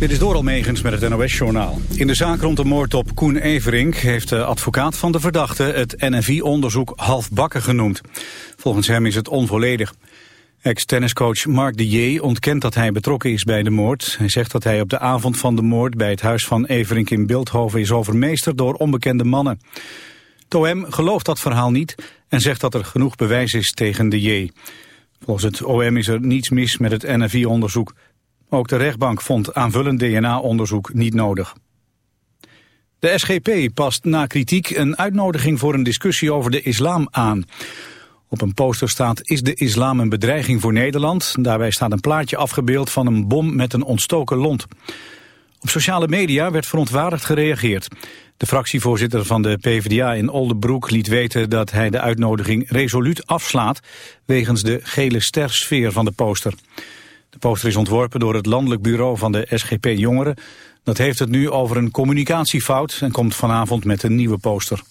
Dit is Doral Megens met het NOS-journaal. In de zaak rond de moord op Koen Everink heeft de advocaat van de verdachte het NFI-onderzoek halfbakken genoemd. Volgens hem is het onvolledig. Ex-tenniscoach Mark de J. ontkent dat hij betrokken is bij de moord. Hij zegt dat hij op de avond van de moord bij het huis van Everink in Beeldhoven is overmeesterd door onbekende mannen. Toem gelooft dat verhaal niet en zegt dat er genoeg bewijs is tegen de J. Volgens het OM is er niets mis met het NFI-onderzoek. Ook de rechtbank vond aanvullend DNA-onderzoek niet nodig. De SGP past na kritiek een uitnodiging voor een discussie over de islam aan. Op een poster staat is de islam een bedreiging voor Nederland. Daarbij staat een plaatje afgebeeld van een bom met een ontstoken lont. Op sociale media werd verontwaardigd gereageerd. De fractievoorzitter van de PvdA in Oldenbroek liet weten dat hij de uitnodiging resoluut afslaat wegens de gele stersfeer van de poster. De poster is ontworpen door het landelijk bureau van de SGP Jongeren. Dat heeft het nu over een communicatiefout en komt vanavond met een nieuwe poster.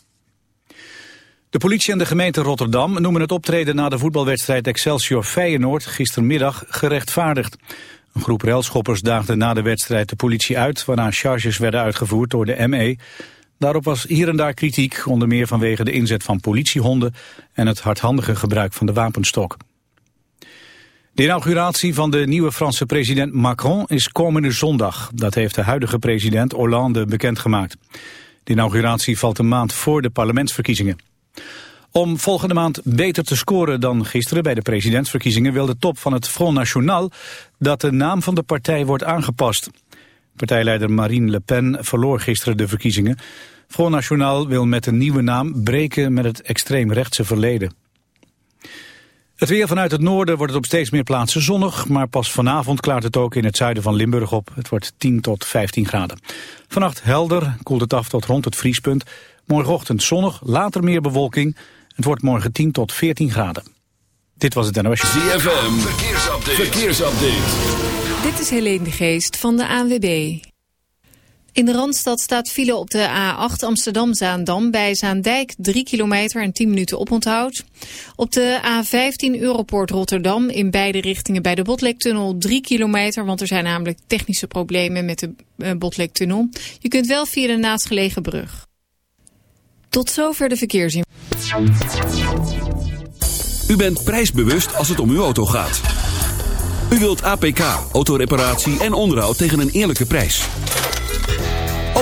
De politie en de gemeente Rotterdam noemen het optreden na de voetbalwedstrijd Excelsior Feyenoord gistermiddag gerechtvaardigd. Een groep railschoppers daagde na de wedstrijd de politie uit, waarna charges werden uitgevoerd door de ME. Daarop was hier en daar kritiek, onder meer vanwege de inzet van politiehonden en het hardhandige gebruik van de wapenstok. De inauguratie van de nieuwe Franse president Macron is komende zondag. Dat heeft de huidige president Hollande bekendgemaakt. De inauguratie valt een maand voor de parlementsverkiezingen. Om volgende maand beter te scoren dan gisteren bij de presidentsverkiezingen... wil de top van het Front National dat de naam van de partij wordt aangepast. Partijleider Marine Le Pen verloor gisteren de verkiezingen. Front National wil met een nieuwe naam breken met het extreemrechtse verleden. Het weer vanuit het noorden wordt het op steeds meer plaatsen zonnig, maar pas vanavond klaart het ook in het zuiden van Limburg op. Het wordt 10 tot 15 graden. Vannacht helder, koelt het af tot rond het vriespunt. Morgenochtend zonnig, later meer bewolking. Het wordt morgen 10 tot 14 graden. Dit was het NOS. ZFM, verkeersupdate. verkeersupdate. Dit is Helene de Geest van de ANWB. In de Randstad staat file op de A8 Amsterdam-Zaandam bij Zaandijk 3 kilometer en 10 minuten oponthoud. Op de A15 Europoort Rotterdam in beide richtingen bij de Botlektunnel 3 kilometer, want er zijn namelijk technische problemen met de uh, Botlektunnel. Je kunt wel via de naastgelegen brug. Tot zover de verkeersin. U bent prijsbewust als het om uw auto gaat. U wilt APK, autoreparatie en onderhoud tegen een eerlijke prijs.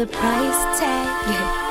the price tag. Yeah.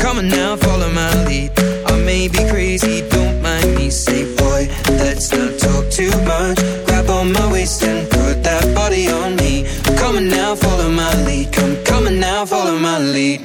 Come on now, follow my lead. I may be crazy, don't mind me. Say, boy, let's not talk too much. Grab on my waist and put that body on me. Come on now, follow my lead. Come, come on now, follow my lead.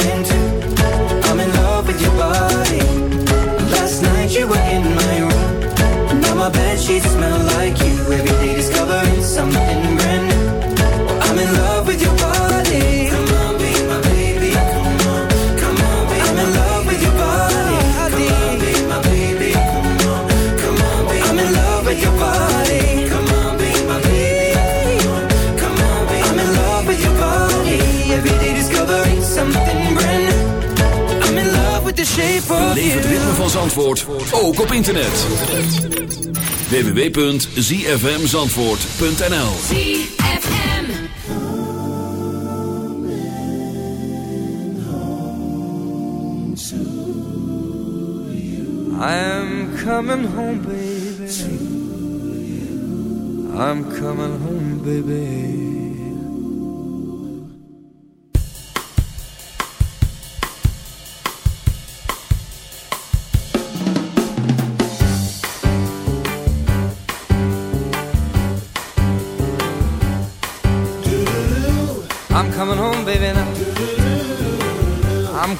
Beleef het ritme van Zandvoort, ook op internet. www.zfmzandvoort.nl ZFM I'm coming home, baby. I'm coming home, baby.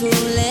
too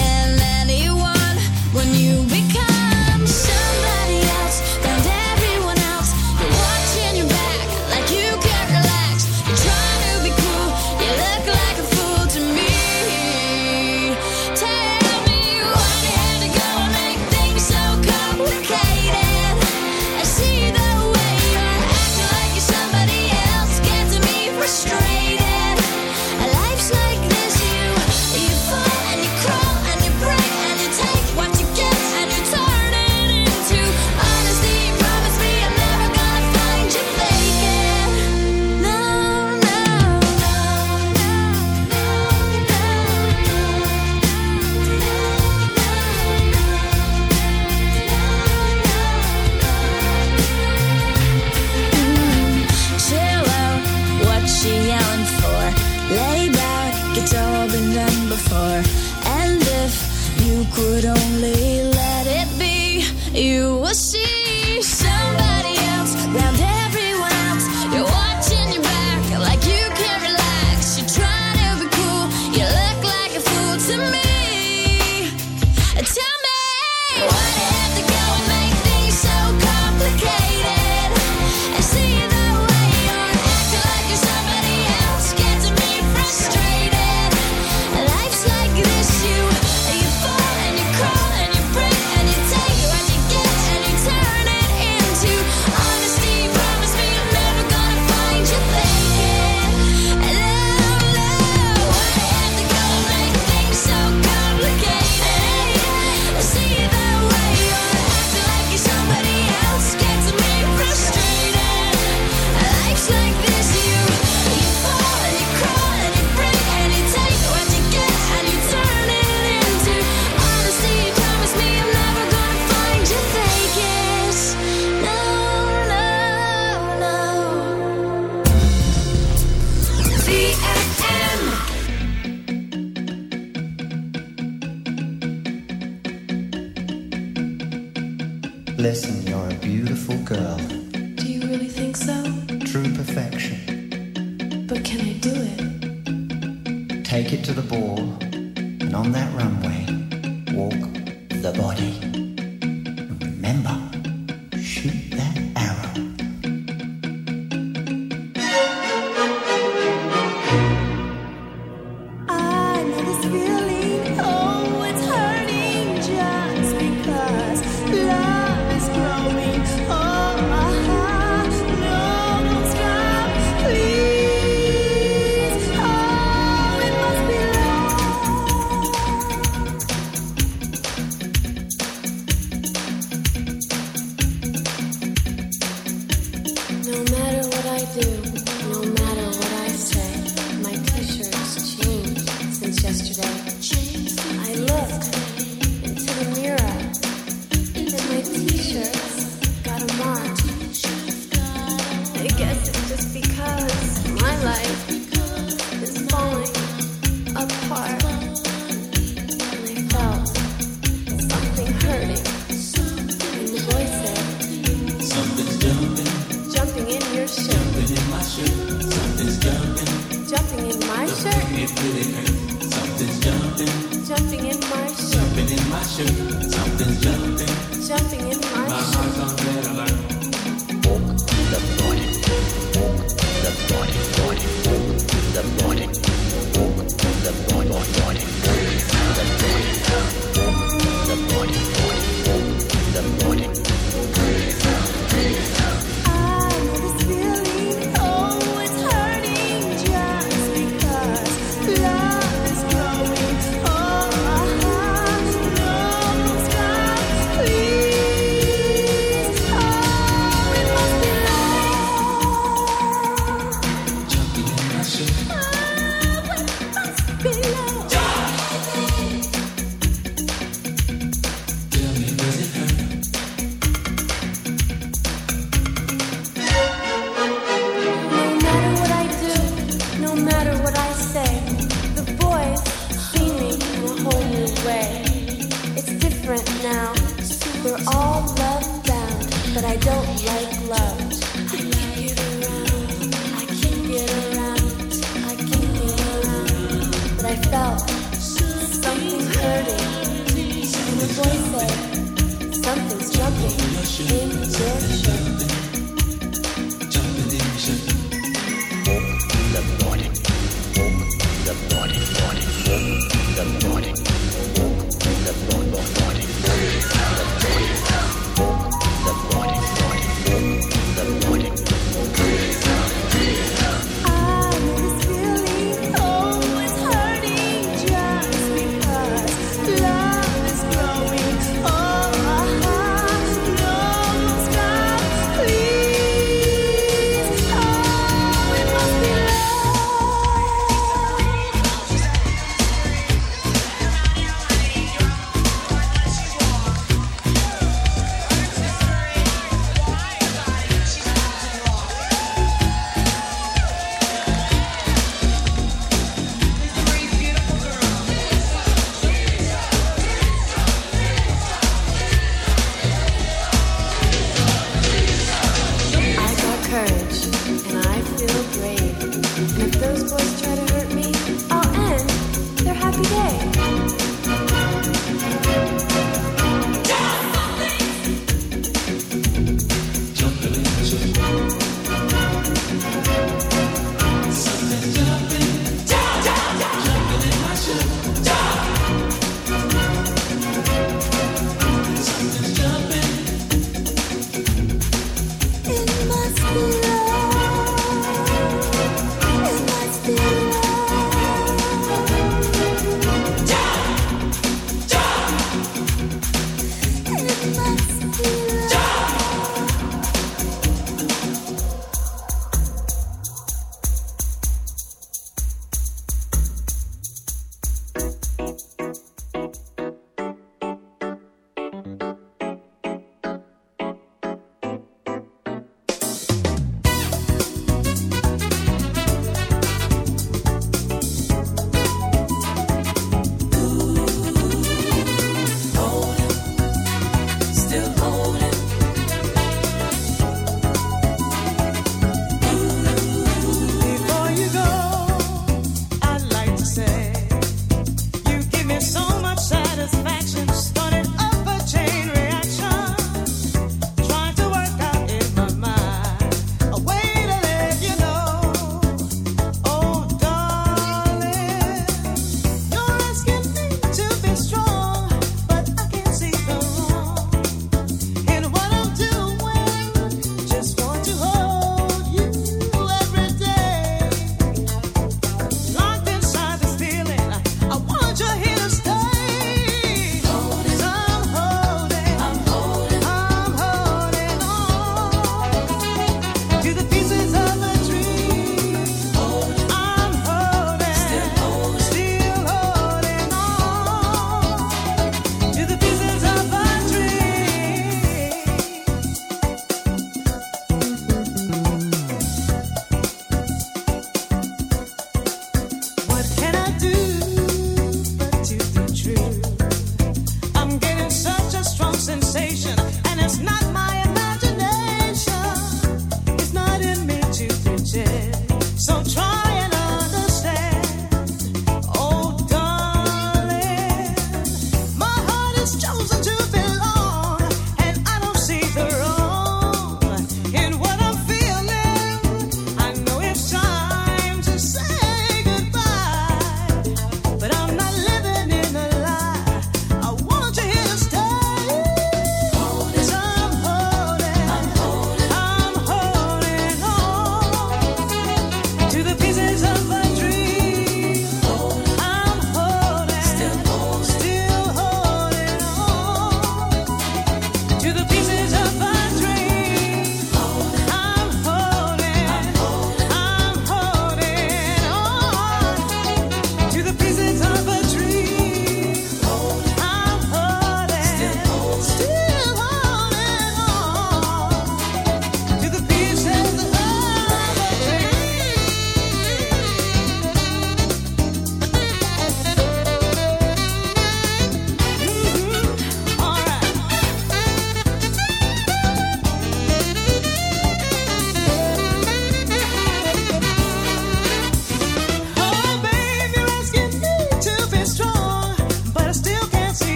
me so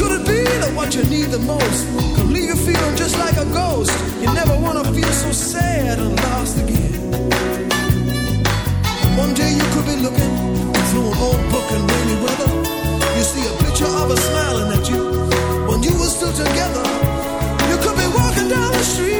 could it be that what you need the most can leave you feeling just like a ghost? You never want to feel so sad and lost again. One day you could be looking through an old book in rainy weather. You see a picture of us smiling at you when you were still together. You could be walking down the street.